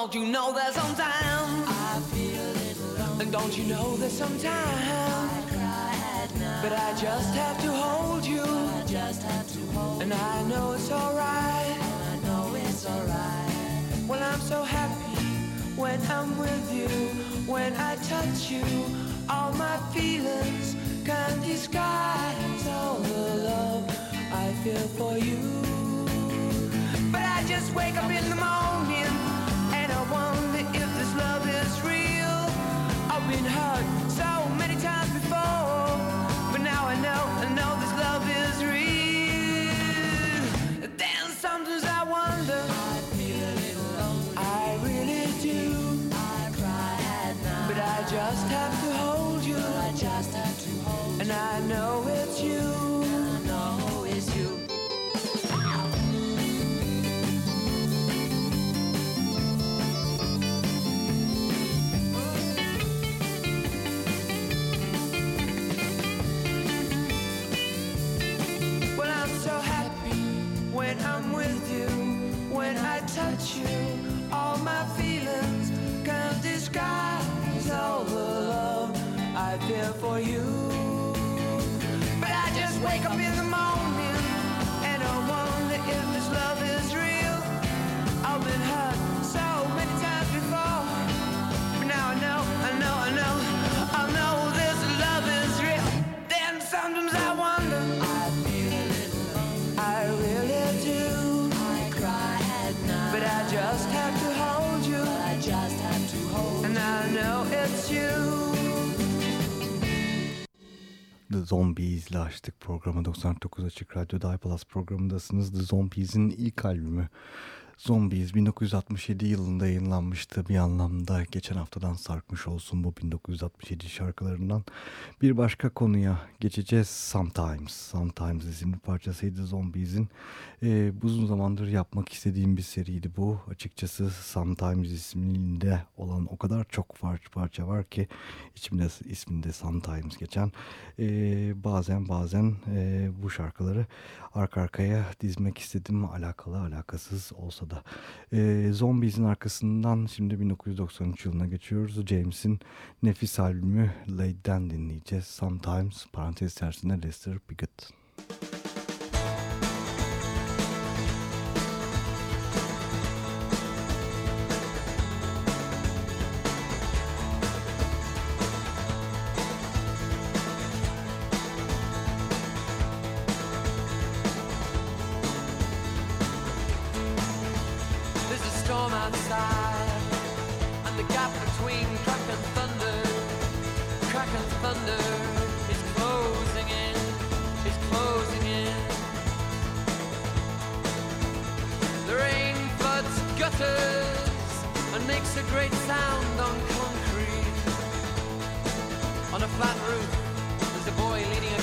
don't you know that sometimes I feel a little lonely. And don't you know that sometimes I cry at night. But I just have to hold you. I just have to hold And I know it's alright. And I know it's alright. Well, I'm so happy when I'm with you. When I touch you, all my feelings can't disguise all the love I feel for you. But I just wake up in the morning up in the morning Zombies ile açtık programı 99 Açık Radyo'da iPlus programındasınız. The Zombies'in ilk albümü Zombies 1967 yılında yayınlanmıştı. Bir anlamda geçen haftadan sarkmış olsun bu 1967 şarkılarından. Bir başka konuya geçeceğiz. Sometimes. Sometimes isimli parçasıydı Zombies'in. Ee, uzun zamandır yapmak istediğim bir seriydi bu. Açıkçası Sometimes isminde olan o kadar çok parça var ki içimde isminde Sometimes geçen. Ee, bazen bazen e, bu şarkıları arka arkaya dizmek istedim. Alakalı alakasız olsa da. Ee, Zombies'in arkasından şimdi 1993 yılına geçiyoruz. James'in nefis albümü Laid'den dinleyeceğiz. Sometimes parantez içerisinde Lester Piggott. And makes a great sound on concrete. On a flat roof, there's a boy leaning a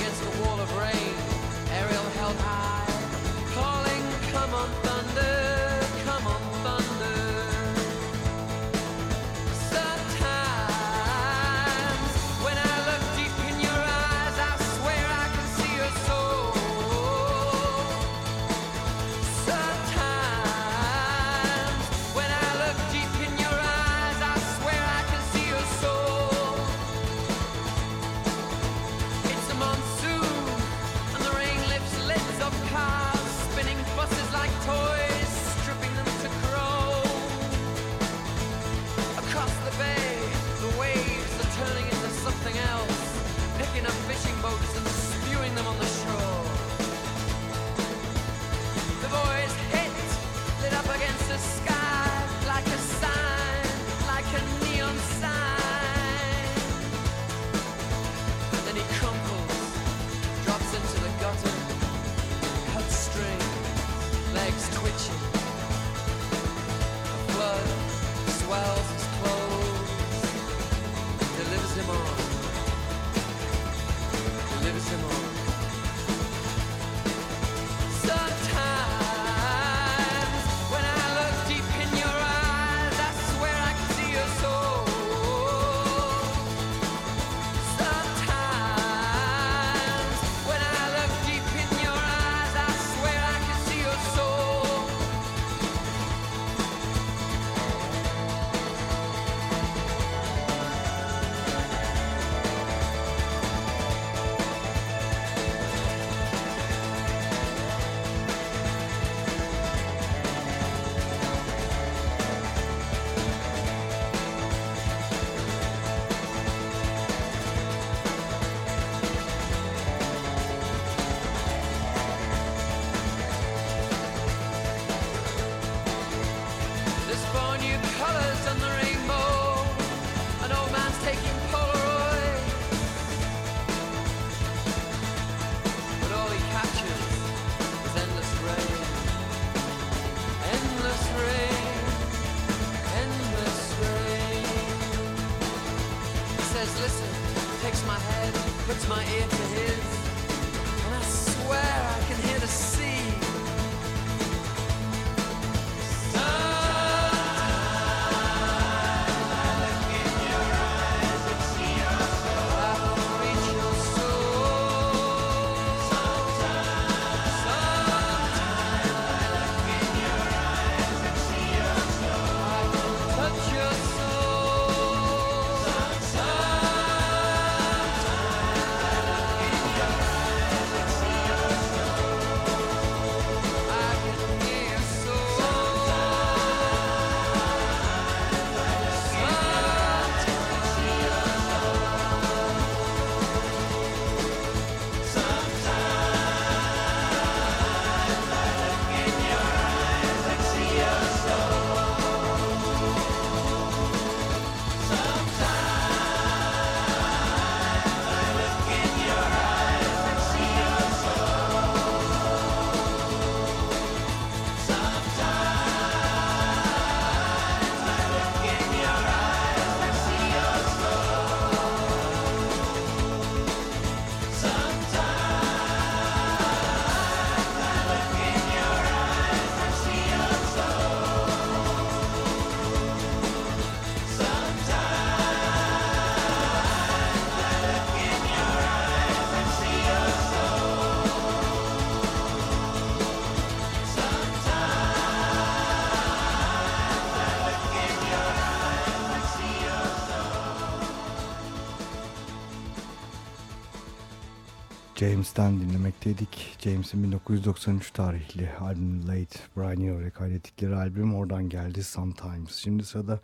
James'ten dinlemekteydik. James'in 1993 tarihli albüm Late Brian Eno'ya kaydettikleri albüm oradan geldi Sometimes. Şimdi sırada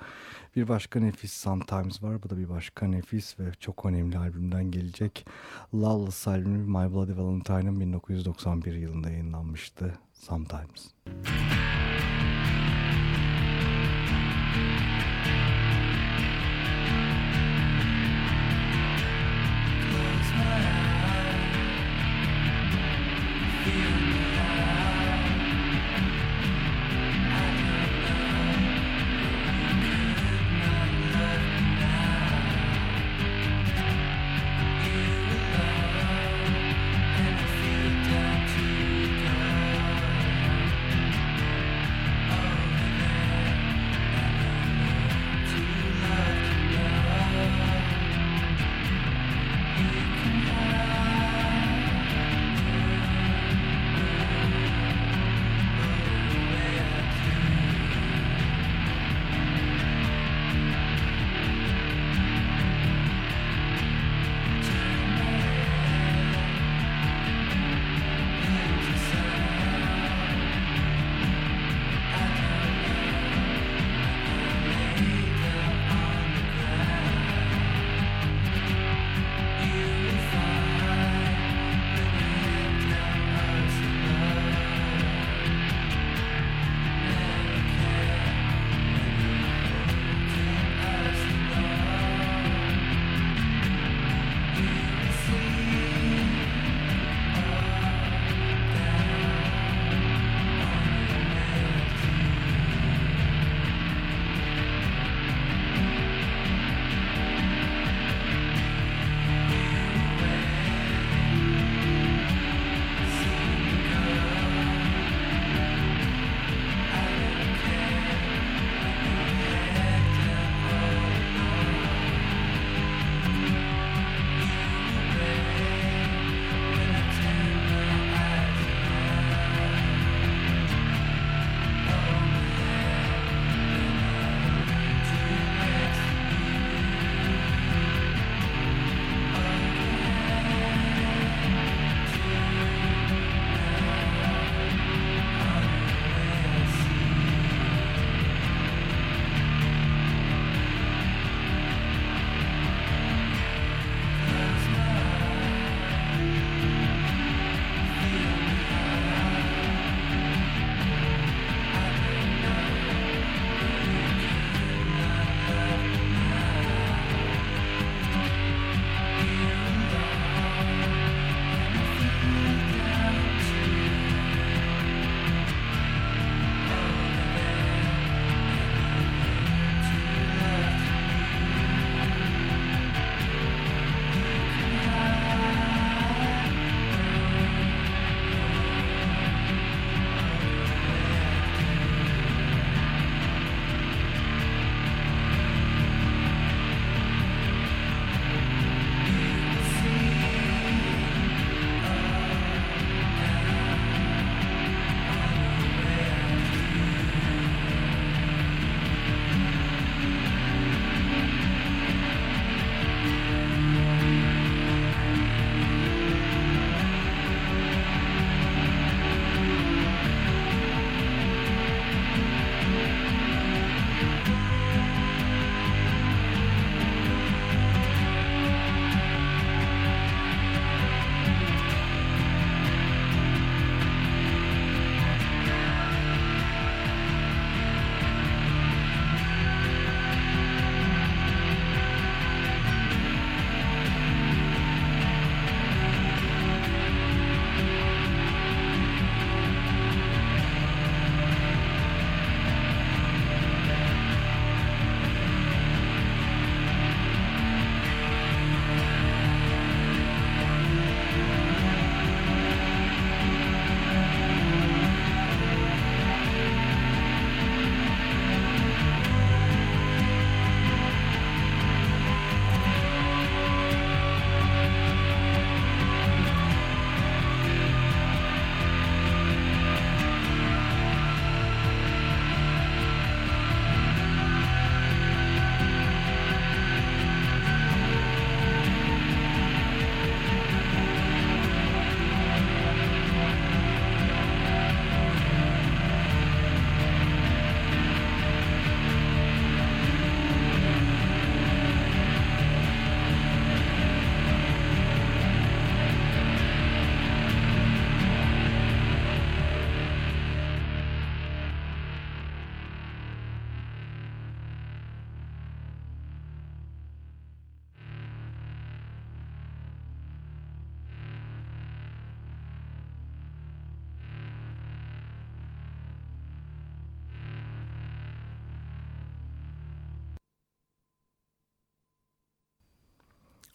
bir başka nefis Sometimes var. Bu da bir başka nefis ve çok önemli albümden gelecek. Lawless albümü My Bloody Valentine'ın 1991 yılında yayınlanmıştı Sometimes. Over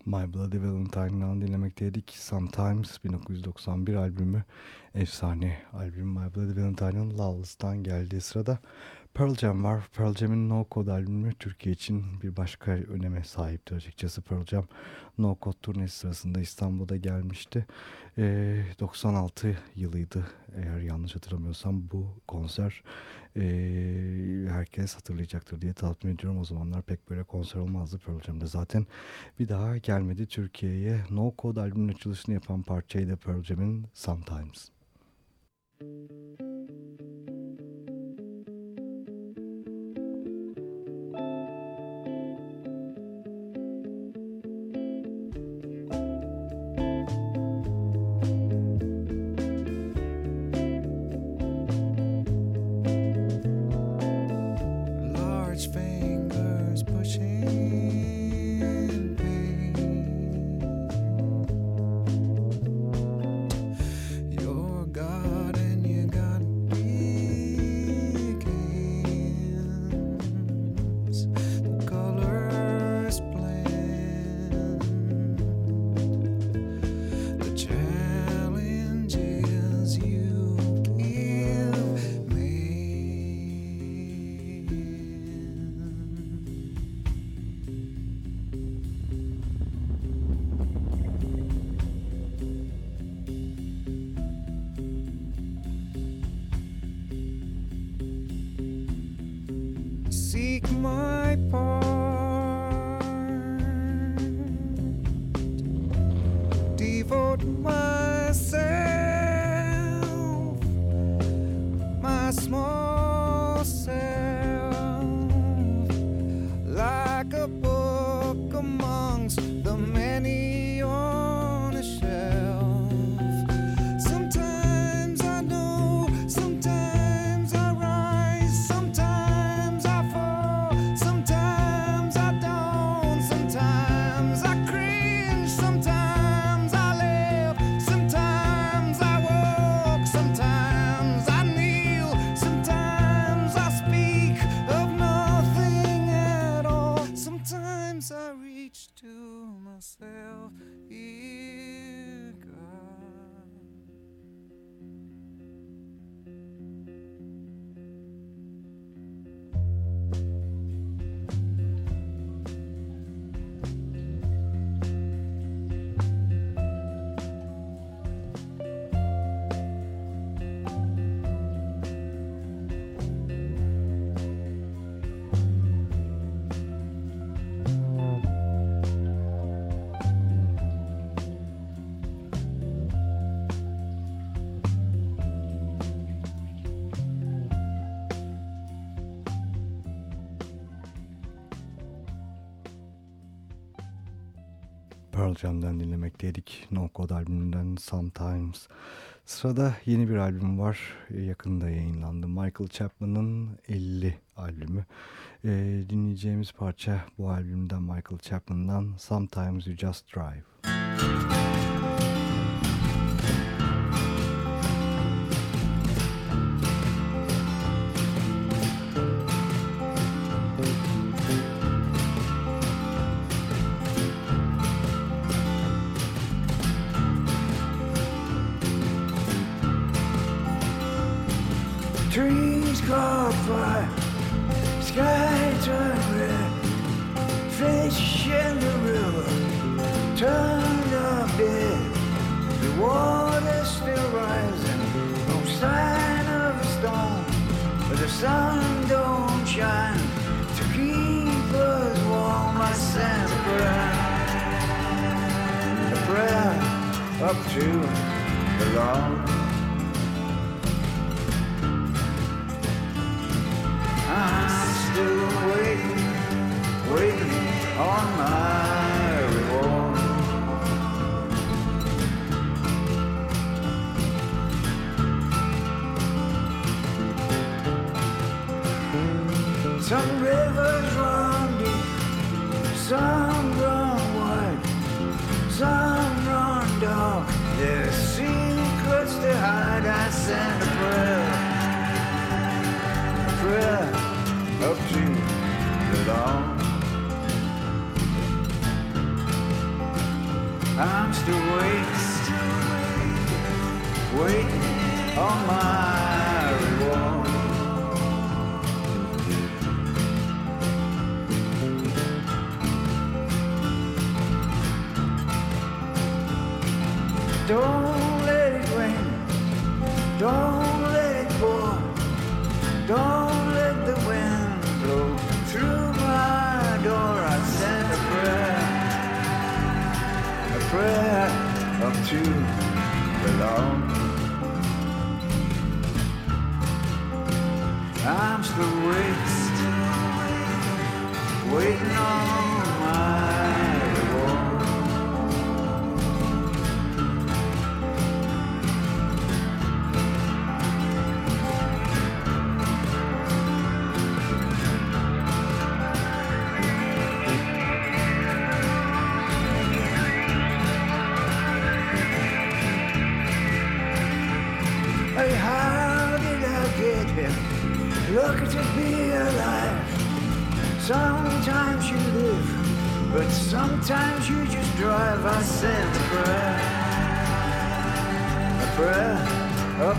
My Bloody Valentine'dan dinlemekteydik. Sometimes 1991 albümü efsane albüm My Bloody Valentine'ın Lawless'tan geldiği sırada Pearl Jam var. Pearl Jam'in No Code albümü Türkiye için bir başka öneme sahipti açıkçası. Pearl Jam No Code turnesi sırasında İstanbul'da gelmişti. E, 96 yılıydı eğer yanlış hatırlamıyorsam bu konser e, herkes hatırlayacaktır diye tahmin ediyorum. O zamanlar pek böyle konser olmazdı Pearl Jam'de. Zaten bir daha gelmedi Türkiye'ye. No Code albümünün açılışını yapan parçaydı Pearl Jam'in Sometimes. Müzik Pearl Jam'den dinlemekteydik. No Code albümünden Sometimes. Sırada yeni bir albüm var. Yakında yayınlandı. Michael Chapman'ın 50 albümü. Ee, dinleyeceğimiz parça bu albümden Michael Chapman'dan Sometimes You Just Drive. Fire, sky turned red, fish in the river turned up dead. The water's still rising, no sign of a storm, but the sun don't shine to keep us warm. I sent a prayer, a prayer up to the Lord. Waiting on my reward. Some rivers run deep, some run wide, some run dark. There's secrets to hide. I send a prayer, a prayer up to the dawn. I'm still waiting on oh my. two.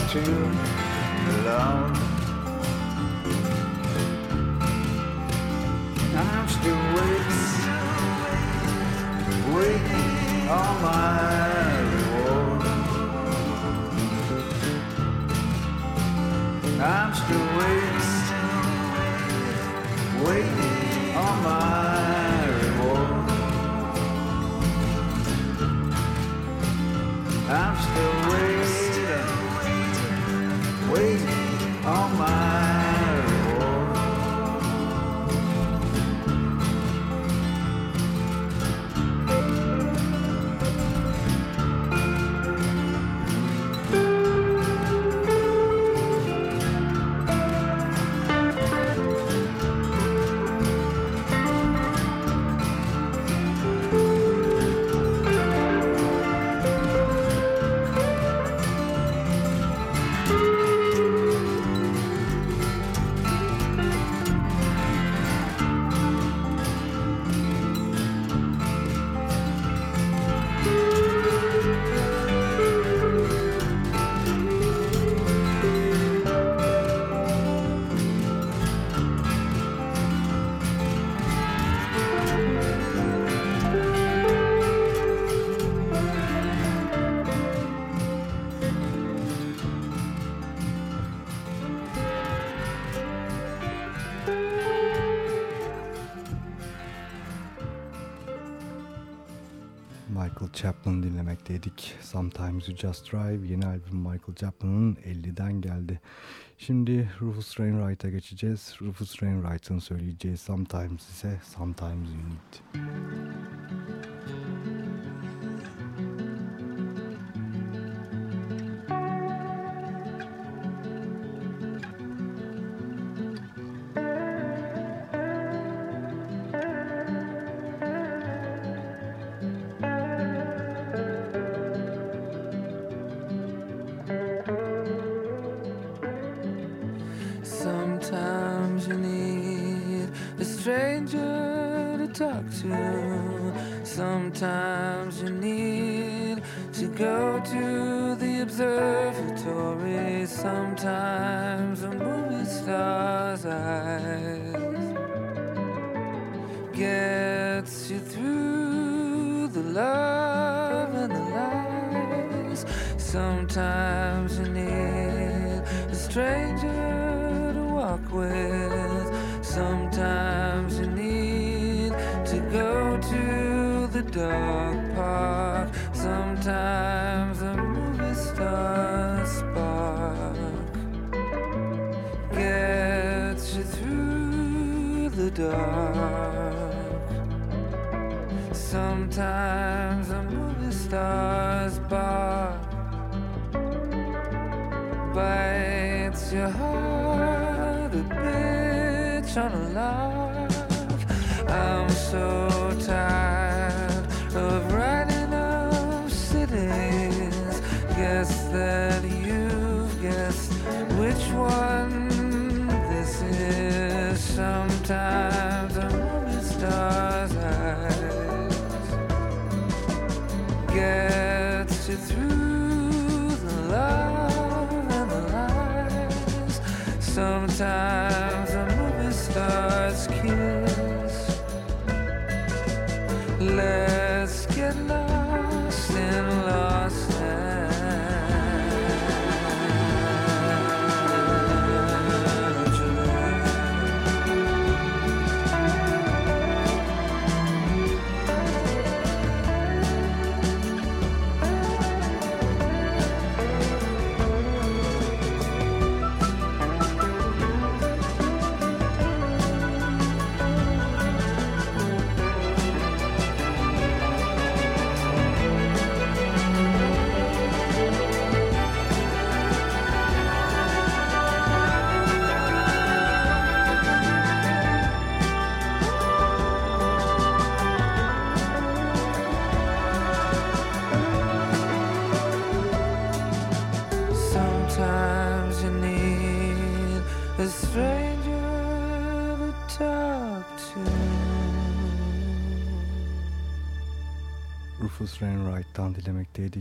To. dinledik. Sometimes You Just Drive yeni albüm Michael Chapman'ın 50'den geldi. Şimdi Rufus Wainwright'a geçeceğiz. Rufus Wainwright'ın söyleyeceği Sometimes ise Sometimes You Need. ton of love. I'm so tired of writing of cities. Guess that you've guessed which one this is. Sometimes I'm on star's eyes. Gets you through the love and the lies. Sometimes.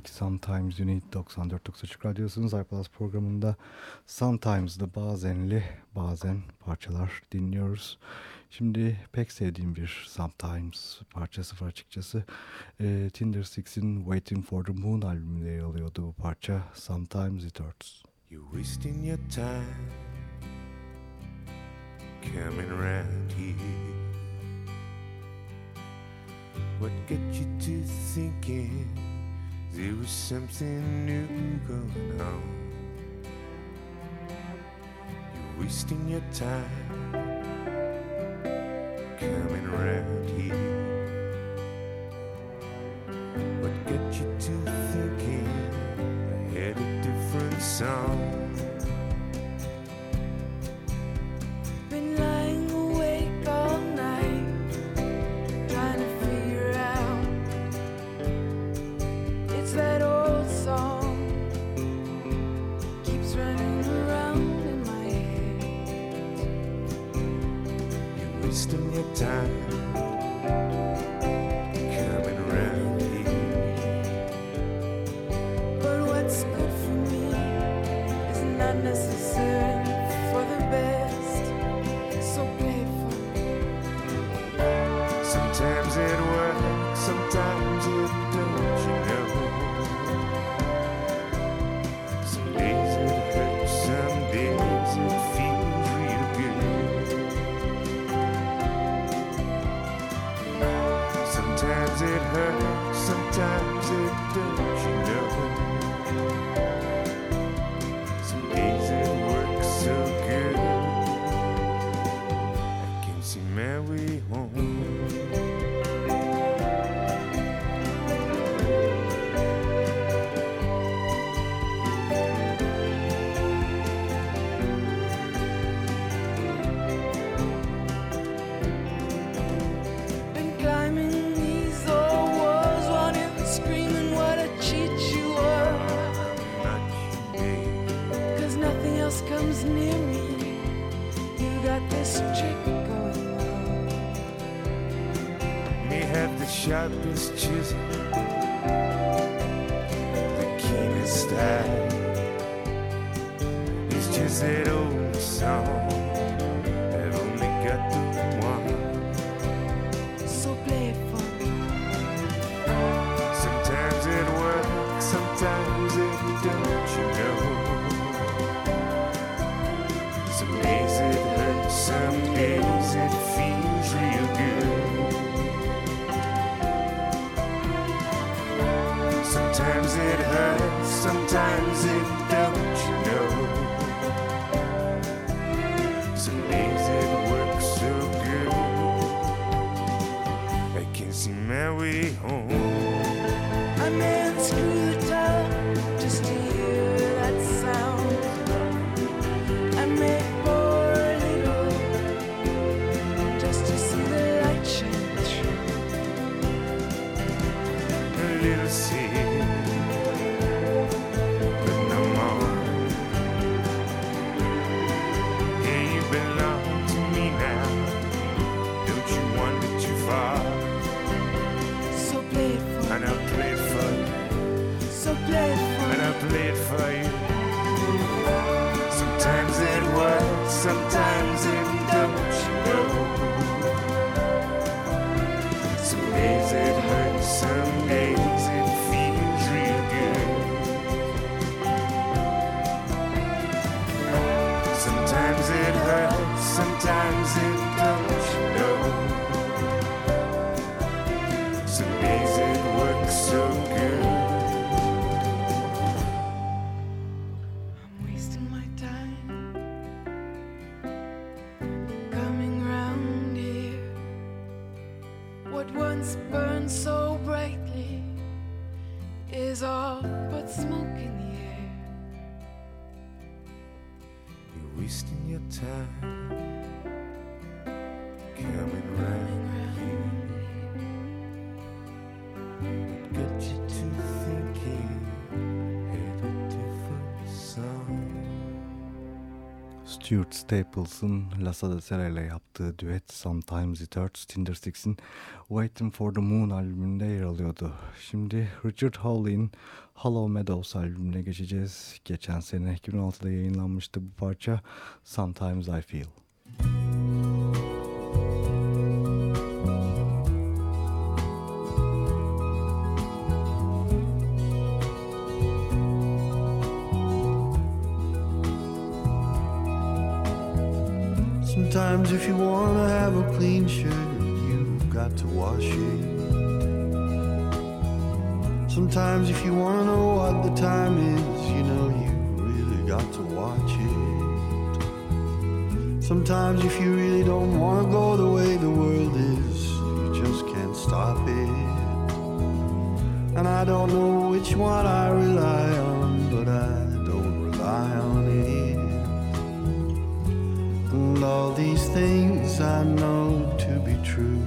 Sometimes You Need 94.9 Açık Radyosu'nun iPlus programında Sometimes'da bazenli bazen parçalar dinliyoruz. Şimdi pek sevdiğim bir Sometimes parçası var açıkçası. E, Tinder Six'in Waiting for the Moon albümünde alıyordu bu parça Sometimes It Hurts. You're wasting your time coming round here What get you to thinking There was something new going on. You're wasting your time coming around. Staples'ın Lasa de Sera ile yaptığı düet Sometimes It Hurts Tinder Six'in Waiting for the Moon albümünde yer alıyordu. Şimdi Richard Hawley'in Hollow Meadows albümüne geçeceğiz. Geçen sene 2016'da yayınlanmıştı bu parça Sometimes I Feel. Sometimes if you wanna have a clean shirt, you've got to wash it. Sometimes if you wanna know what the time is, you know you really got to watch it. Sometimes if you really don't wanna go the way the world is, you just can't stop it. And I don't know which one I rely on, things I know to be true.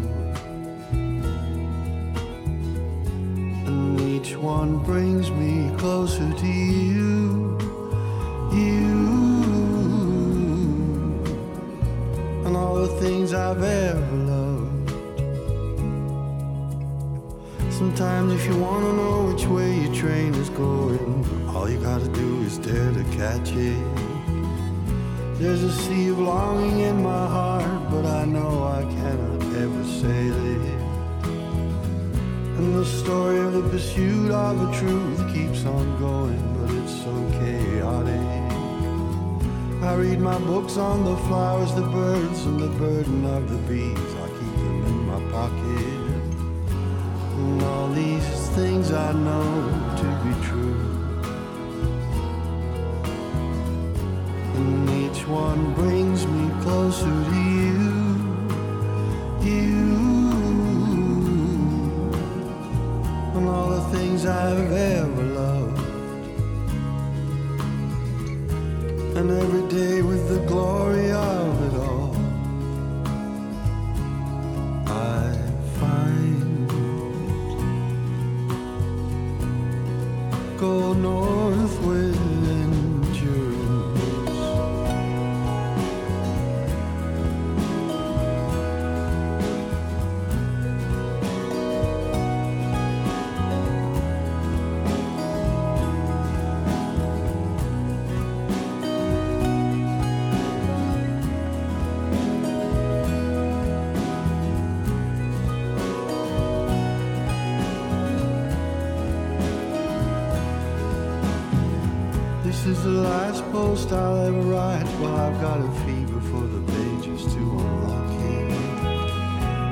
And each one brings me closer to you. You. And all the things I've ever loved. Sometimes if you wanna know which way your train is going, all you gotta do is dare to catch it. There's a sea of longing in my heart, but I know I cannot ever sail it. And the story of the pursuit of the truth keeps on going, but it's so chaotic. I read my books on the flowers, the birds, and the burden of the bees. I keep them in my pocket. And all these things I know to be true. One brings me closer to you. You. And all the things I've ever This is the last post I'll ever write. Well, I've got a fever for the pages to unlock it.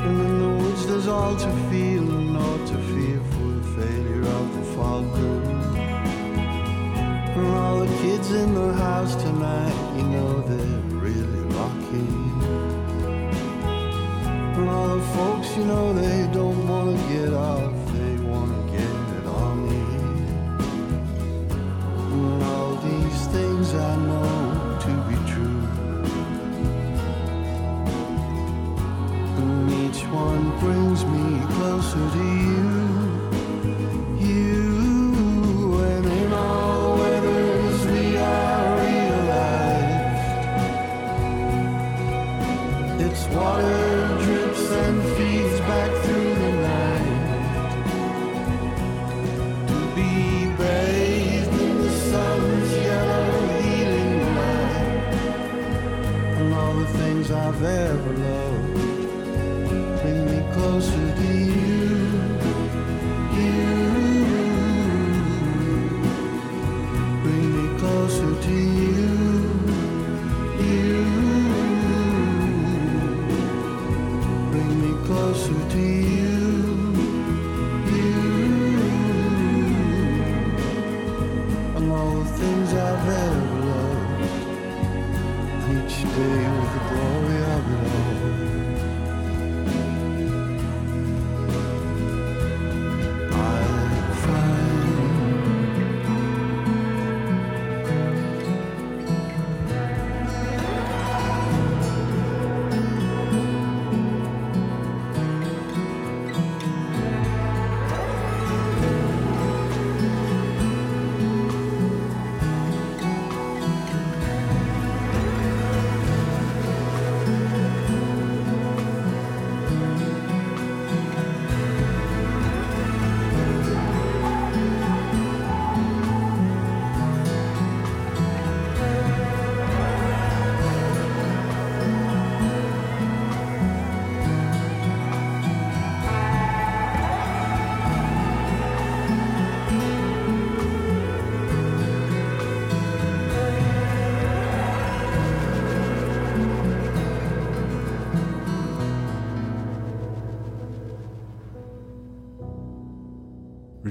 And in the woods, there's all to feel and naught to fear for the failure of the falcon. And all the kids in the house tonight, you know they're really rocking. And all the folks, you know, they don't wanna get off, things I know to be true. And each one brings me closer to you. You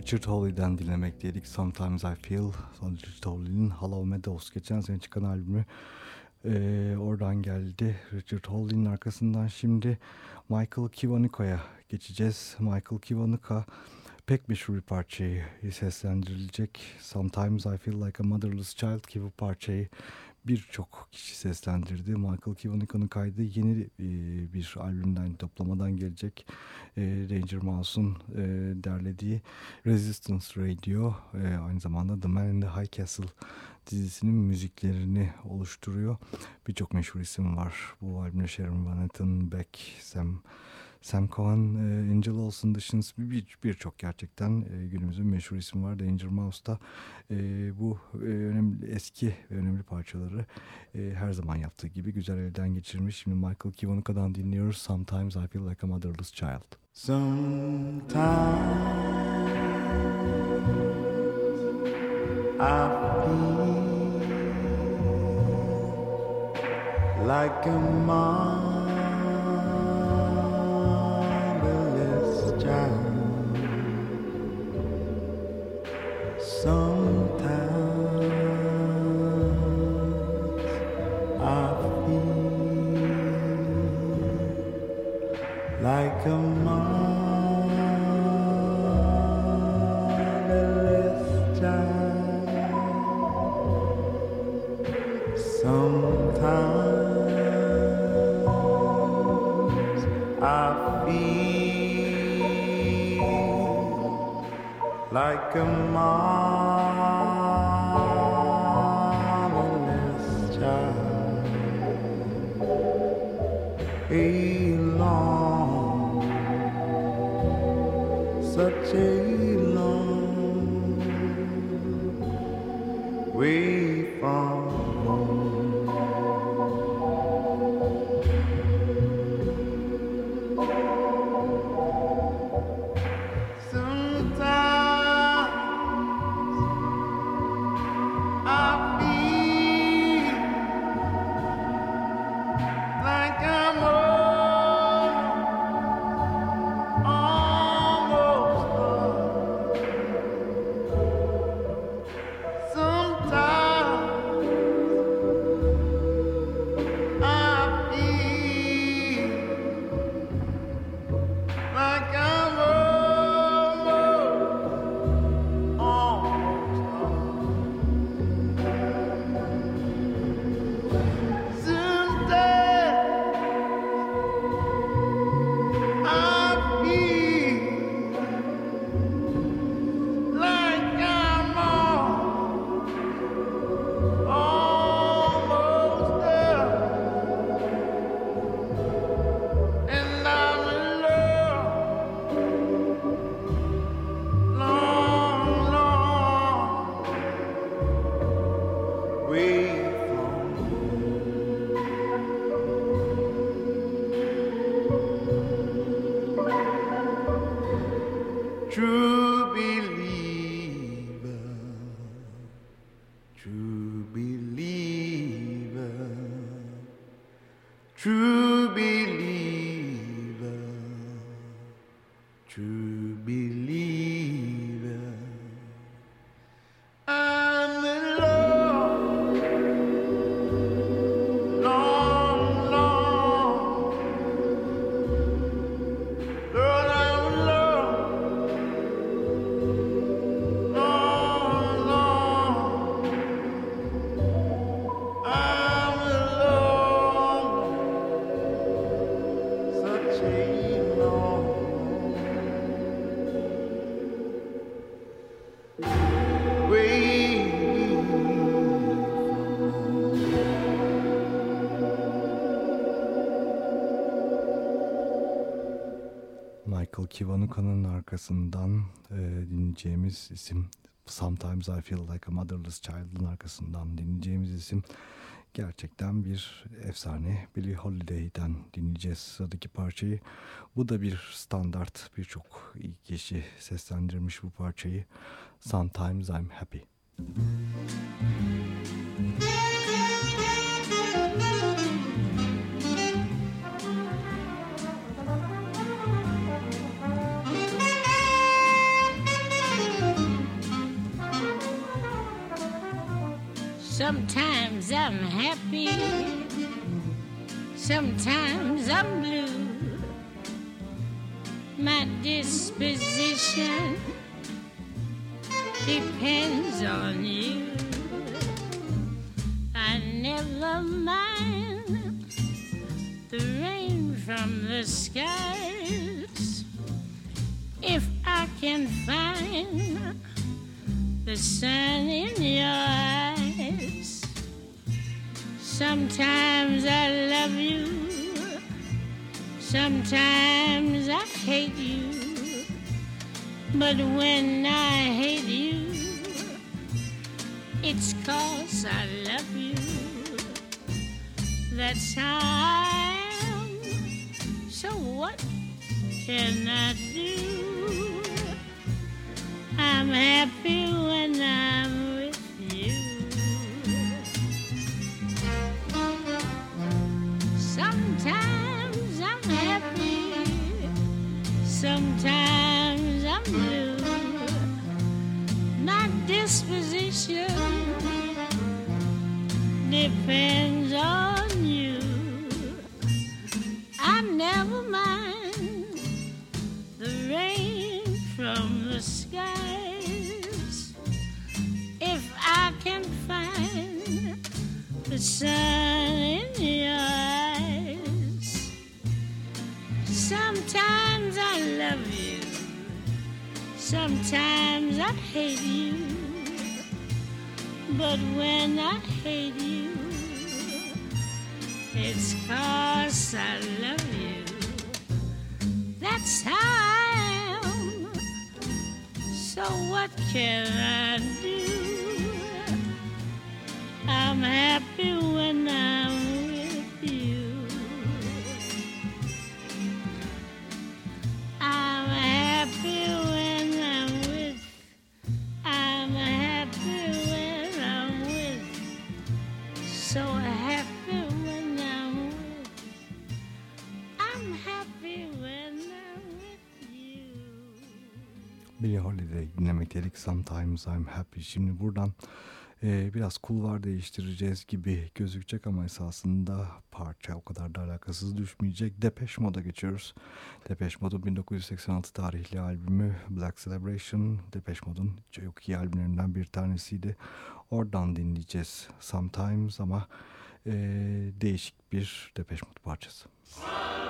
Richard Hawley'den dinlemekteydik. Sometimes I Feel. Richard Hawley'nin Hollow Meadows geçen sene çıkan albümü. Ee, oradan geldi. Richard Hawley'nin arkasından şimdi Michael Kiwanuka'ya geçeceğiz. Michael Kiwanuka pek meşhur bir parçayı seslendirilecek. Sometimes I Feel Like a Motherless Child gibi parçayı birçok kişi seslendirdi. Michael Kiwanuka'nın kaydı yeni e, bir albümden, toplamadan gelecek. E, Ranger Mouse'un e, derlediği Resistance Radio aynı zamanda The Man in the High Castle dizisinin müziklerini oluşturuyor. Birçok meşhur isim var. Bu albümde Sharon Van Etten, Beck, Sam Sam Cohen, e, Angel Olsen dışında birçok bir, gerçekten e, günümüzün meşhur isim var. Danger Mouse'da e, bu e, önemli eski ve önemli parçaları e, her zaman yaptığı gibi güzel elden geçirmiş. Şimdi Michael Kiwanuka'dan dinliyoruz. Sometimes I Feel Like a Motherless Child. Sometimes I feel like a motherless a motherless Kivanuka'nın arkasından e, dinleyeceğimiz isim Sometimes I Feel Like a Motherless Child'ın arkasından dinleyeceğimiz isim gerçekten bir efsane Billie Holiday'den dinleyeceğiz sıradaki parçayı. Bu da bir standart birçok iyi kişi seslendirmiş bu parçayı. Sometimes I'm Happy. Sometimes I'm happy, sometimes I'm blue. My disposition depends on you. I never mind the rain from the skies if I can find the sun in your eyes. Sometimes I love you, sometimes I hate you. But when I hate you, it's cause I love you. That's how I am. So what can I do? I'm happy when I'm disposition depends on you. I never mind the rain from the skies if I can find the sun in your eyes. Sometimes I love you, sometimes I hate you. But when I hate you, it's cause I love you. That's how I am. So what can I do? I'm happy when I'm dinlemekteydik. Sometimes I'm Happy. Şimdi buradan e, biraz kulvar değiştireceğiz gibi gözükecek ama esasında parça o kadar da alakasız düşmeyecek. Depeche Mode'a geçiyoruz. Depeche Mode'un 1986 tarihli albümü Black Celebration. Depeche Mode'un çok iyi albümlerinden bir tanesiydi. Oradan dinleyeceğiz Sometimes ama e, değişik bir Depeche Mode parçası. Sometimes,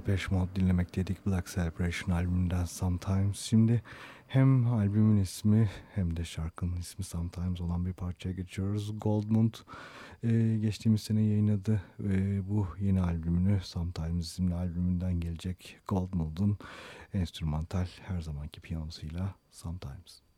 Depeche Mode dinlemekteydik Black Celebration albümünden Sometimes. Şimdi hem albümün ismi hem de şarkının ismi Sometimes olan bir parçaya geçiyoruz. Goldmund e, geçtiğimiz sene yayınladı ve bu yeni albümünü Sometimes isimli albümünden gelecek Goldmund'un enstrümantal her zamanki piyanosuyla Sometimes.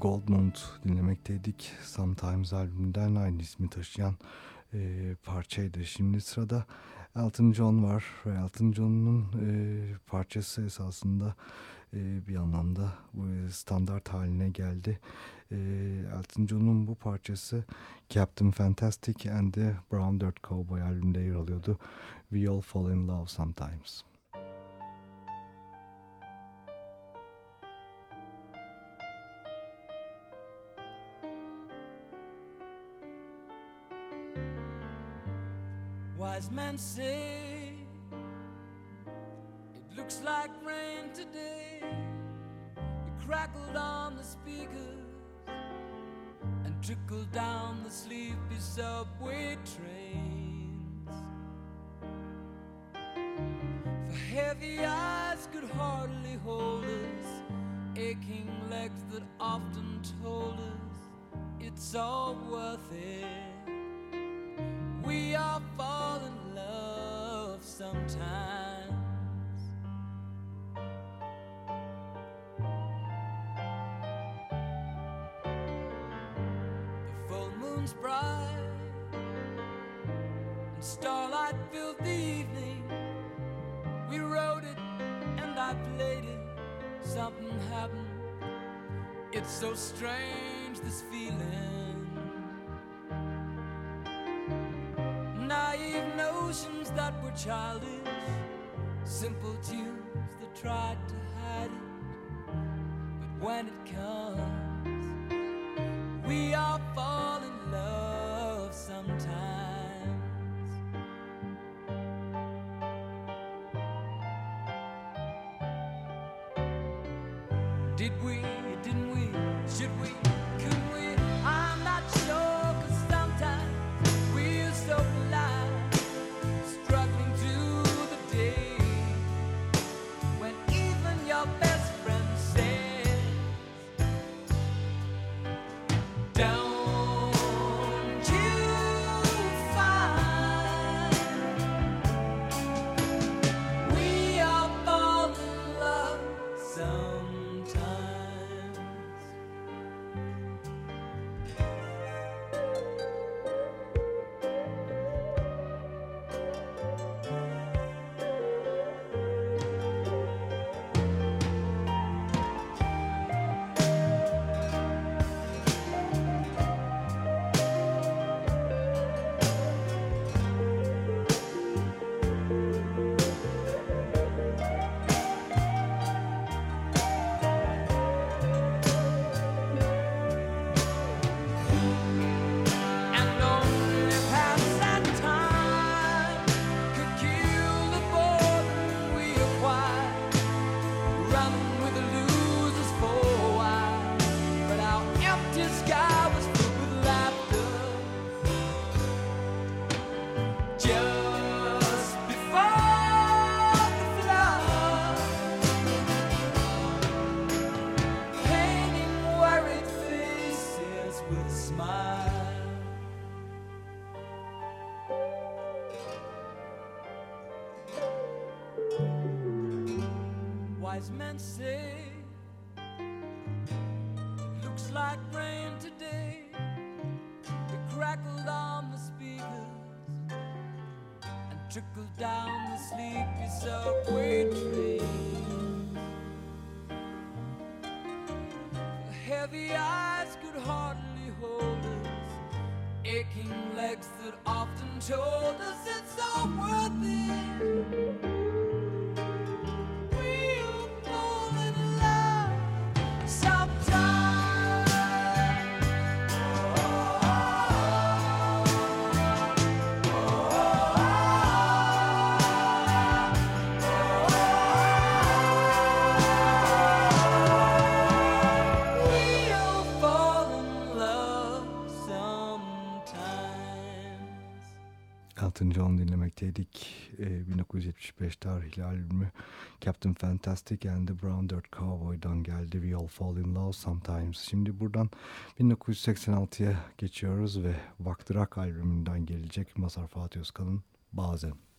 Goldmund dinlemekteydik. Sometimes albümünden aynı ismi taşıyan e, parçaydı. Şimdi sırada Elton John var ve Elton John'un e, parçası esasında e, bir anlamda bu standart haline geldi. E, Elton John'un bu parçası Captain Fantastic and the Brown Dirt Cowboy albümünde yer alıyordu. We All Fall in Love Sometimes. Men say it looks like rain today. It crackled on the speakers and trickled down the sleepy subway trains. For heavy eyes could hardly hold us, aching legs that often told us it's all worth it. We are love sometimes. The full moon's bright and starlight filled the evening. We wrote it and I played it. Something happened. It's so strange, this feeling. Notions that were childish, simple tunes that tried to hide it. But when it comes, we all fall Men say it looks like rain today. It crackled on the speakers and trickled down the sleepy subway train. The heavy eyes could hardly hold us, aching legs that often told us it's all worth it. John dinlemekteydik. Ee, 1975 tarihli albümü Captain Fantastic and the Brown Dirt Cowboy'dan geldi. We All Fall In Love Sometimes. Şimdi buradan 1986'ya geçiyoruz ve Vakti Rock albümünden gelecek Mazhar Fatih Özkan'ın Bazen.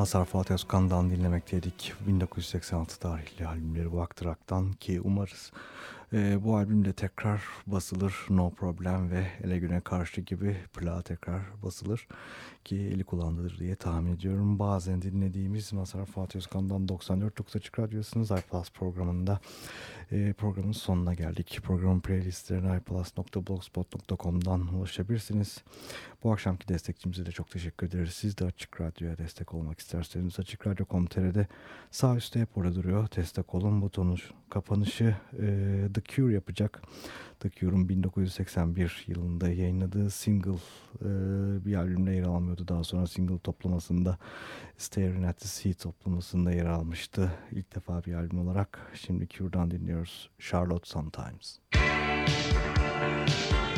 Mazhar Fatih Özkan'dan dinlemekteydik. 1986 tarihli albümleri Walk Rock'tan ki umarız e, bu albümde tekrar basılır No Problem ve Ele Güne Karşı gibi plağa tekrar basılır ki eli kullanılır diye tahmin ediyorum. Bazen dinlediğimiz Mazhar Fatih Özkan'dan 94.9 Açık Radyosu'nun iPlus programında e, programın sonuna geldik. Programın playlistlerine iPlus.blogspot.com'dan ulaşabilirsiniz. Bu akşamki destekçimize de çok teşekkür ederiz. Siz de Açık Radyo'ya destek olmak isterseniz Açık Radyo.com.tr'de sağ üstte hep orada duruyor. Destek olun butonu kapanışı e, The Cure yapacak. The Cure'un 1981 yılında yayınladığı single e, bir albümde yer almıyordu. Daha sonra single toplamasında Staring at the Sea toplamasında yer almıştı. İlk defa bir albüm olarak. Şimdi Cure'dan dinliyoruz. Charlotte Sometimes. Müzik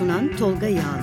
sunan Tolga Yağlı